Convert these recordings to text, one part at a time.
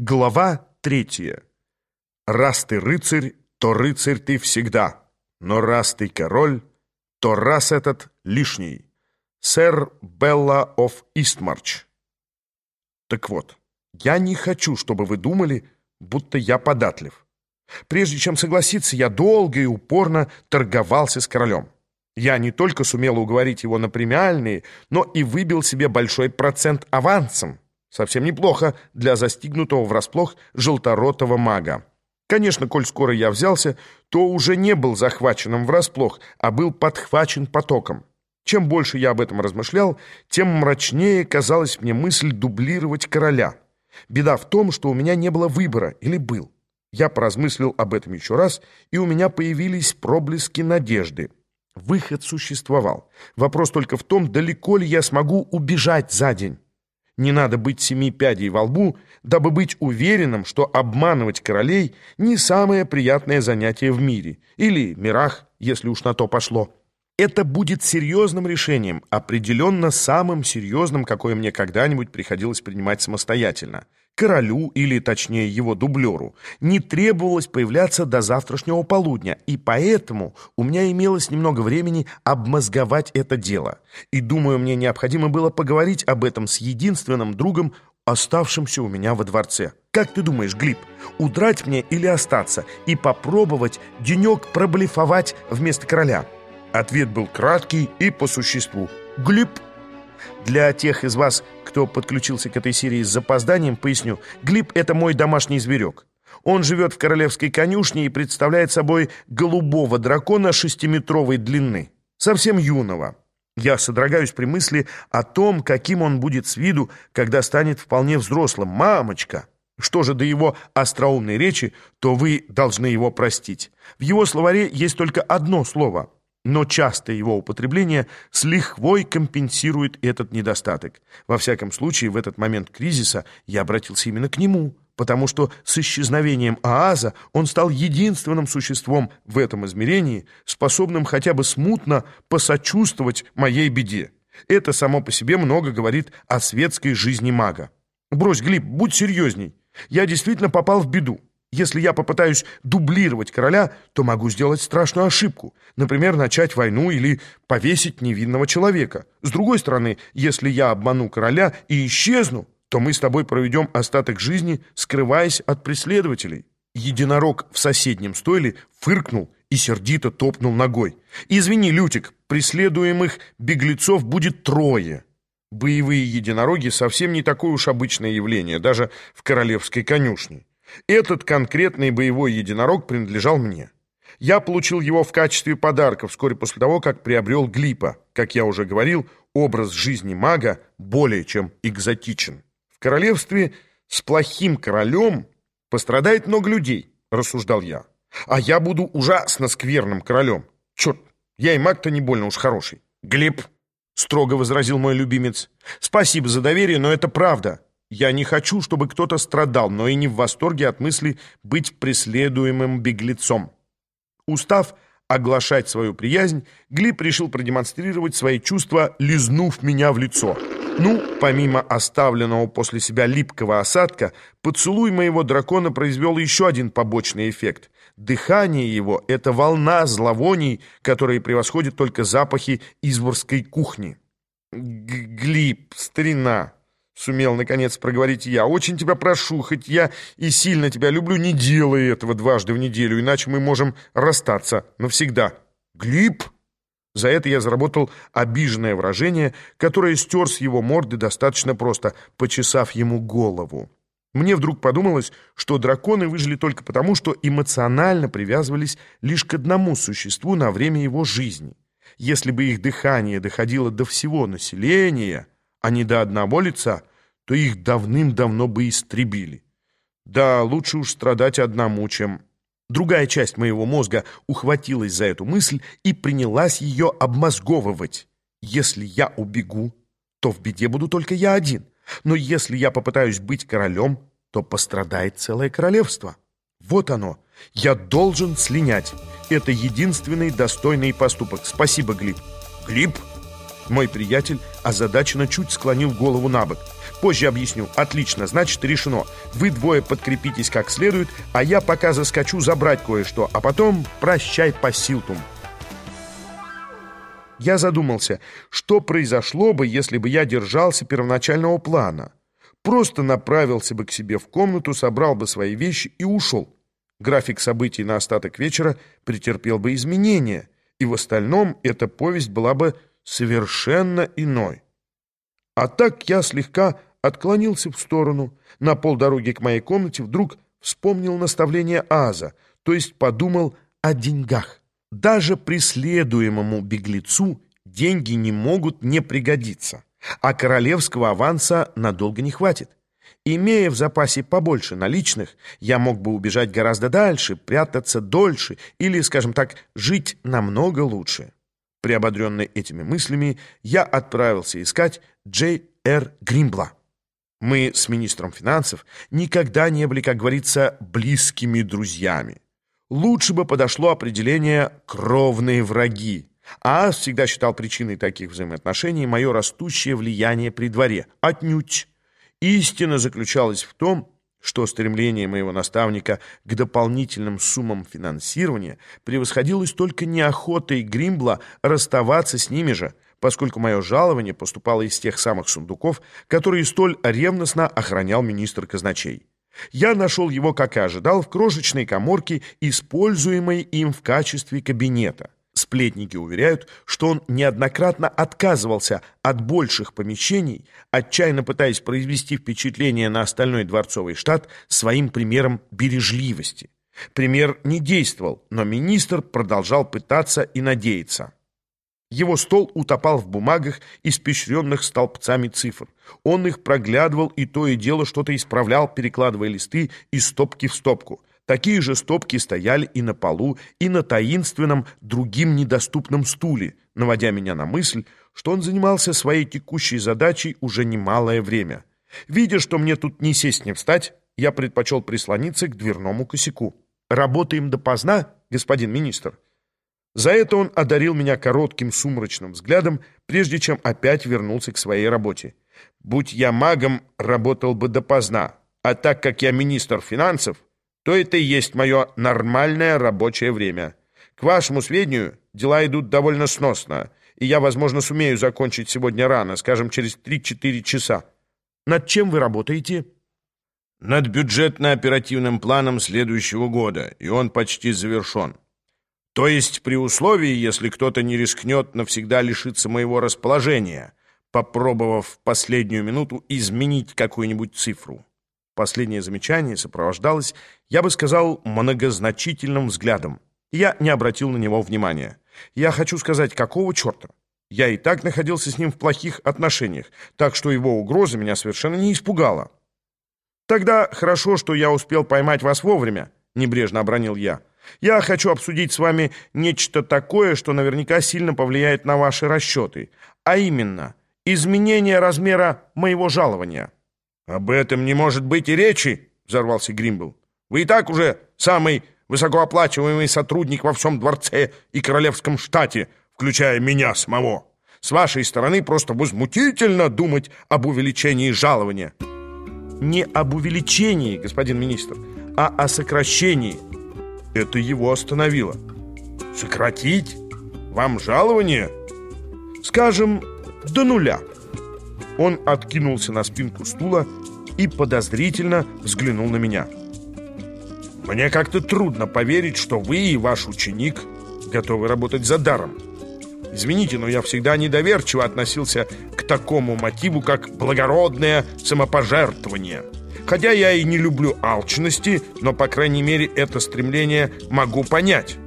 Глава третья. Раз ты рыцарь, то рыцарь ты всегда, но раз ты король, то раз этот лишний. Сэр Белла оф Истмарч. Так вот, я не хочу, чтобы вы думали, будто я податлив. Прежде чем согласиться, я долго и упорно торговался с королем. Я не только сумел уговорить его на премиальные, но и выбил себе большой процент авансом. Совсем неплохо для застигнутого врасплох желторотого мага. Конечно, коль скоро я взялся, то уже не был захваченным врасплох, а был подхвачен потоком. Чем больше я об этом размышлял, тем мрачнее казалась мне мысль дублировать короля. Беда в том, что у меня не было выбора, или был. Я поразмыслил об этом еще раз, и у меня появились проблески надежды. Выход существовал. Вопрос только в том, далеко ли я смогу убежать за день. Не надо быть семи пядей во лбу, дабы быть уверенным, что обманывать королей не самое приятное занятие в мире, или мирах, если уж на то пошло. Это будет серьезным решением, определенно самым серьезным, какое мне когда-нибудь приходилось принимать самостоятельно. Королю, или точнее его дублеру, не требовалось появляться до завтрашнего полудня, и поэтому у меня имелось немного времени обмозговать это дело. И думаю, мне необходимо было поговорить об этом с единственным другом, оставшимся у меня во дворце. Как ты думаешь, Глиб, удрать мне или остаться и попробовать денек проблефовать вместо короля?» Ответ был краткий и по существу. Глип. Для тех из вас, кто подключился к этой серии с запозданием, поясню. Глип — это мой домашний зверек. Он живет в королевской конюшне и представляет собой голубого дракона шестиметровой длины. Совсем юного. Я содрогаюсь при мысли о том, каким он будет с виду, когда станет вполне взрослым. «Мамочка!» Что же до его остроумной речи, то вы должны его простить. В его словаре есть только одно слово — но частое его употребление с лихвой компенсирует этот недостаток. Во всяком случае, в этот момент кризиса я обратился именно к нему, потому что с исчезновением Ааза он стал единственным существом в этом измерении, способным хотя бы смутно посочувствовать моей беде. Это само по себе много говорит о светской жизни мага. Брось, Глеб, будь серьезней. Я действительно попал в беду. Если я попытаюсь дублировать короля, то могу сделать страшную ошибку. Например, начать войну или повесить невинного человека. С другой стороны, если я обману короля и исчезну, то мы с тобой проведем остаток жизни, скрываясь от преследователей». Единорог в соседнем стойле фыркнул и сердито топнул ногой. «Извини, Лютик, преследуемых беглецов будет трое». Боевые единороги совсем не такое уж обычное явление, даже в королевской конюшне. Этот конкретный боевой единорог принадлежал мне. Я получил его в качестве подарка вскоре после того, как приобрел Глипа. Как я уже говорил, образ жизни мага более чем экзотичен. В королевстве с плохим королем пострадает много людей, рассуждал я. А я буду ужасно скверным королем. Черт, я и маг-то не больно уж хороший. Глеб, строго возразил мой любимец, спасибо за доверие, но это правда. Я не хочу, чтобы кто-то страдал, но и не в восторге от мысли быть преследуемым беглецом. Устав оглашать свою приязнь, Глеб решил продемонстрировать свои чувства, лизнув меня в лицо. Ну, помимо оставленного после себя липкого осадка, поцелуй моего дракона произвел еще один побочный эффект. Дыхание его — это волна зловоний, которые превосходят только запахи изворской кухни. Глиб, старина, Сумел, наконец, проговорить я. «Очень тебя прошу, хоть я и сильно тебя люблю, не делай этого дважды в неделю, иначе мы можем расстаться навсегда». «Глип!» За это я заработал обиженное выражение, которое стер с его морды достаточно просто, почесав ему голову. Мне вдруг подумалось, что драконы выжили только потому, что эмоционально привязывались лишь к одному существу на время его жизни. Если бы их дыхание доходило до всего населения а не до одного лица, то их давным-давно бы истребили. Да, лучше уж страдать одному, чем... Другая часть моего мозга ухватилась за эту мысль и принялась ее обмозговывать. Если я убегу, то в беде буду только я один. Но если я попытаюсь быть королем, то пострадает целое королевство. Вот оно. Я должен слинять. Это единственный достойный поступок. Спасибо, Глиб. Глиб? Мой приятель озадаченно чуть склонил голову на бок. Позже объясню. Отлично, значит решено. Вы двое подкрепитесь как следует, а я пока заскочу забрать кое-что, а потом прощай по силтум. Я задумался, что произошло бы, если бы я держался первоначального плана. Просто направился бы к себе в комнату, собрал бы свои вещи и ушел. График событий на остаток вечера претерпел бы изменения, и в остальном эта повесть была бы совершенно иной. А так я слегка отклонился в сторону. На полдороги к моей комнате вдруг вспомнил наставление Аза, то есть подумал о деньгах. Даже преследуемому беглецу деньги не могут не пригодиться, а королевского аванса надолго не хватит. Имея в запасе побольше наличных, я мог бы убежать гораздо дальше, прятаться дольше или, скажем так, жить намного лучше. Приободренный этими мыслями, я отправился искать Джей Р. Гримбла. Мы с министром финансов никогда не были, как говорится, близкими друзьями. Лучше бы подошло определение «кровные враги». А всегда считал причиной таких взаимоотношений мое растущее влияние при дворе. Отнюдь. Истина заключалась в том, что стремление моего наставника к дополнительным суммам финансирования превосходилось только неохотой Гримбла расставаться с ними же – поскольку мое жалование поступало из тех самых сундуков, которые столь ревностно охранял министр казначей. Я нашел его, как и ожидал, в крошечной коморке, используемой им в качестве кабинета. Сплетники уверяют, что он неоднократно отказывался от больших помещений, отчаянно пытаясь произвести впечатление на остальной дворцовый штат своим примером бережливости. Пример не действовал, но министр продолжал пытаться и надеяться. Его стол утопал в бумагах, испещренных столбцами цифр. Он их проглядывал и то и дело что-то исправлял, перекладывая листы из стопки в стопку. Такие же стопки стояли и на полу, и на таинственном, другим недоступном стуле, наводя меня на мысль, что он занимался своей текущей задачей уже немалое время. Видя, что мне тут ни сесть, ни встать, я предпочел прислониться к дверному косяку. «Работаем допоздна, господин министр?» За это он одарил меня коротким сумрачным взглядом, прежде чем опять вернулся к своей работе. Будь я магом, работал бы допоздна, а так как я министр финансов, то это и есть мое нормальное рабочее время. К вашему сведению, дела идут довольно сносно, и я, возможно, сумею закончить сегодня рано, скажем, через 3-4 часа. Над чем вы работаете? Над бюджетно-оперативным планом следующего года, и он почти завершен. То есть при условии, если кто-то не рискнет навсегда лишиться моего расположения, попробовав в последнюю минуту изменить какую-нибудь цифру. Последнее замечание сопровождалось, я бы сказал, многозначительным взглядом. Я не обратил на него внимания. Я хочу сказать, какого черта? Я и так находился с ним в плохих отношениях, так что его угроза меня совершенно не испугала. «Тогда хорошо, что я успел поймать вас вовремя», — небрежно обронил я. Я хочу обсудить с вами нечто такое, что наверняка сильно повлияет на ваши расчеты, а именно изменение размера моего жалования». «Об этом не может быть и речи», — взорвался Гримбл. «Вы и так уже самый высокооплачиваемый сотрудник во всем дворце и королевском штате, включая меня самого. С вашей стороны просто возмутительно думать об увеличении жалования». «Не об увеличении, господин министр, а о сокращении», это его остановило. «Сократить? Вам жалование?» «Скажем, до нуля». Он откинулся на спинку стула и подозрительно взглянул на меня. «Мне как-то трудно поверить, что вы и ваш ученик готовы работать за даром. Извините, но я всегда недоверчиво относился к такому мотиву, как благородное самопожертвование». Хотя я и не люблю алчности, но, по крайней мере, это стремление могу понять.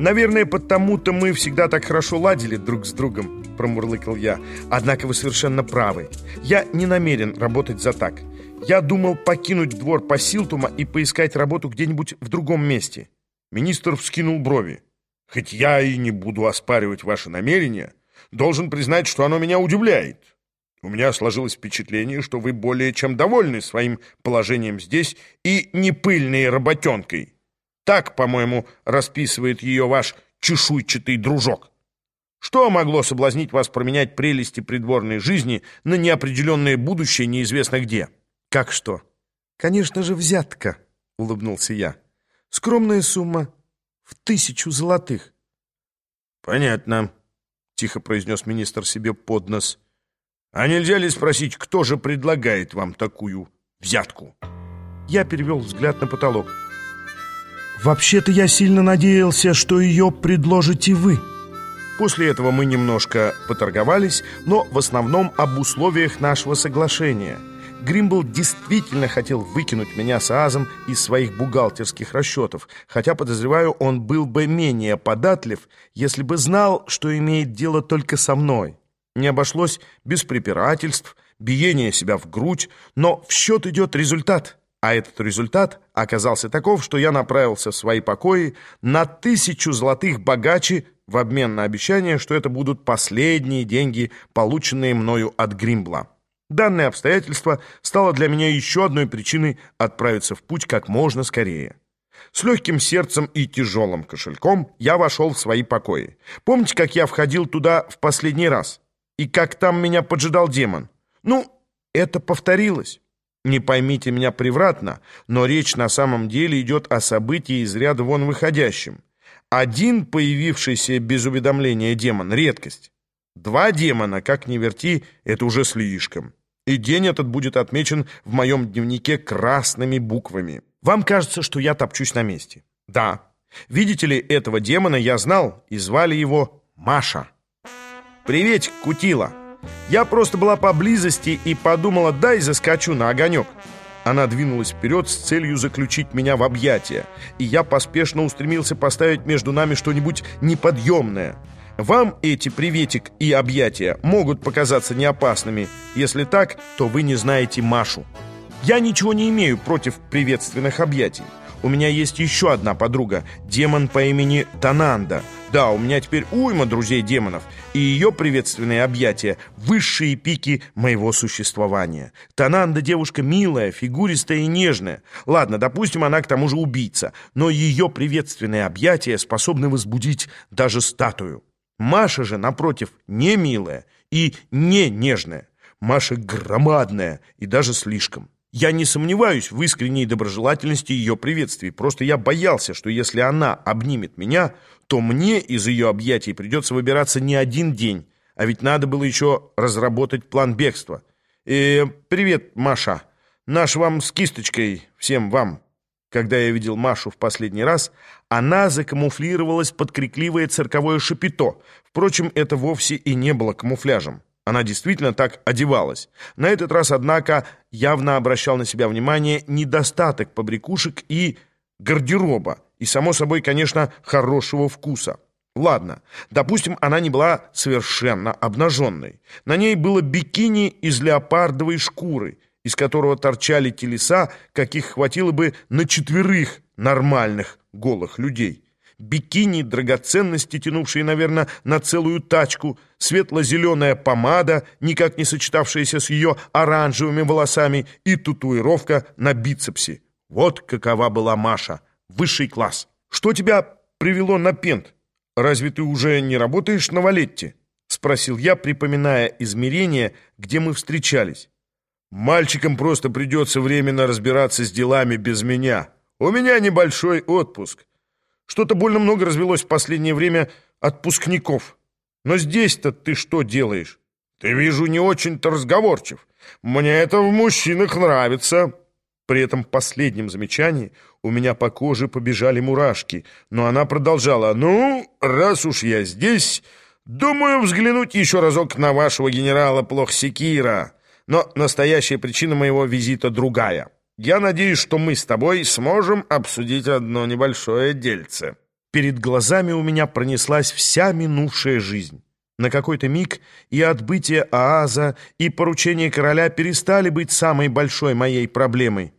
«Наверное, потому-то мы всегда так хорошо ладили друг с другом», — промурлыкал я. «Однако вы совершенно правы. Я не намерен работать за так. Я думал покинуть двор Пасилтума и поискать работу где-нибудь в другом месте». Министр вскинул брови. «Хоть я и не буду оспаривать ваши намерения, должен признать, что оно меня удивляет. У меня сложилось впечатление, что вы более чем довольны своим положением здесь и непыльной работенкой. Так, по-моему, расписывает ее ваш чешуйчатый дружок. Что могло соблазнить вас променять прелести придворной жизни на неопределенное будущее неизвестно где? Как что? Конечно же, взятка, улыбнулся я. Скромная сумма в тысячу золотых. Понятно, тихо произнес министр себе под нос. А нельзя ли спросить, кто же предлагает вам такую взятку? Я перевел взгляд на потолок. «Вообще-то я сильно надеялся, что ее предложите вы». После этого мы немножко поторговались, но в основном об условиях нашего соглашения. Гримбл действительно хотел выкинуть меня с Азом из своих бухгалтерских расчетов, хотя, подозреваю, он был бы менее податлив, если бы знал, что имеет дело только со мной. Не обошлось без препирательств, биения себя в грудь, но в счет идет результат. А этот результат оказался таков, что я направился в свои покои на тысячу золотых богаче, в обмен на обещание, что это будут последние деньги, полученные мною от Гримбла. Данное обстоятельство стало для меня еще одной причиной отправиться в путь как можно скорее. С легким сердцем и тяжелым кошельком я вошел в свои покои. Помните, как я входил туда в последний раз? И как там меня поджидал демон? Ну, это повторилось. Не поймите меня превратно, но речь на самом деле идет о событии из ряда вон выходящем. Один появившийся без уведомления демон — редкость. Два демона, как ни верти, это уже слишком. И день этот будет отмечен в моем дневнике красными буквами. Вам кажется, что я топчусь на месте. Да. Видите ли, этого демона я знал, и звали его Маша. «Приветик, Кутила!» Я просто была поблизости и подумала, дай заскочу на огонек. Она двинулась вперед с целью заключить меня в объятия, и я поспешно устремился поставить между нами что-нибудь неподъемное. Вам эти приветик и объятия могут показаться неопасными. Если так, то вы не знаете Машу. Я ничего не имею против приветственных объятий. У меня есть еще одна подруга, демон по имени Тананда. Да, у меня теперь уйма друзей-демонов, и ее приветственные объятия – высшие пики моего существования. Тананда девушка милая, фигуристая и нежная. Ладно, допустим, она к тому же убийца, но ее приветственные объятия способны возбудить даже статую. Маша же, напротив, не милая и не нежная. Маша громадная и даже слишком. Я не сомневаюсь в искренней доброжелательности ее приветствий, просто я боялся, что если она обнимет меня, то мне из ее объятий придется выбираться не один день, а ведь надо было еще разработать план бегства. «Э, «Привет, Маша. Наш вам с кисточкой, всем вам». Когда я видел Машу в последний раз, она закамуфлировалась под крикливое цирковое шапито. Впрочем, это вовсе и не было камуфляжем. Она действительно так одевалась. На этот раз, однако, явно обращал на себя внимание недостаток побрякушек и гардероба, и, само собой, конечно, хорошего вкуса. Ладно, допустим, она не была совершенно обнаженной. На ней было бикини из леопардовой шкуры, из которого торчали телеса, каких хватило бы на четверых нормальных голых людей бикини, драгоценности, тянувшие, наверное, на целую тачку, светло-зеленая помада, никак не сочетавшаяся с ее оранжевыми волосами, и татуировка на бицепсе. Вот какова была Маша. Высший класс. Что тебя привело на пент? Разве ты уже не работаешь на Валетте? Спросил я, припоминая измерения, где мы встречались. Мальчикам просто придется временно разбираться с делами без меня. У меня небольшой отпуск. Что-то больно много развелось в последнее время отпускников. Но здесь-то ты что делаешь? Ты, вижу, не очень-то разговорчив. Мне это в мужчинах нравится. При этом последнем замечании у меня по коже побежали мурашки, но она продолжала. «Ну, раз уж я здесь, думаю взглянуть еще разок на вашего генерала Плохсекира. Но настоящая причина моего визита другая». Я надеюсь, что мы с тобой сможем обсудить одно небольшое дельце». Перед глазами у меня пронеслась вся минувшая жизнь. На какой-то миг и отбытие Ааза, и поручение короля перестали быть самой большой моей проблемой.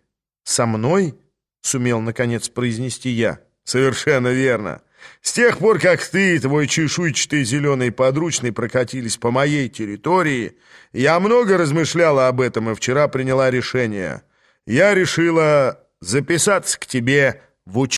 «Со мной?» — сумел, наконец, произнести я. «Совершенно верно. С тех пор, как ты и твой чешуйчатый зеленый подручный прокатились по моей территории, я много размышляла об этом и вчера приняла решение» я решила записаться к тебе в учение.